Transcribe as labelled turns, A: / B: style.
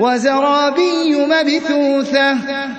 A: وَزَرَابِيُّ مَبْثُوثَةٌ.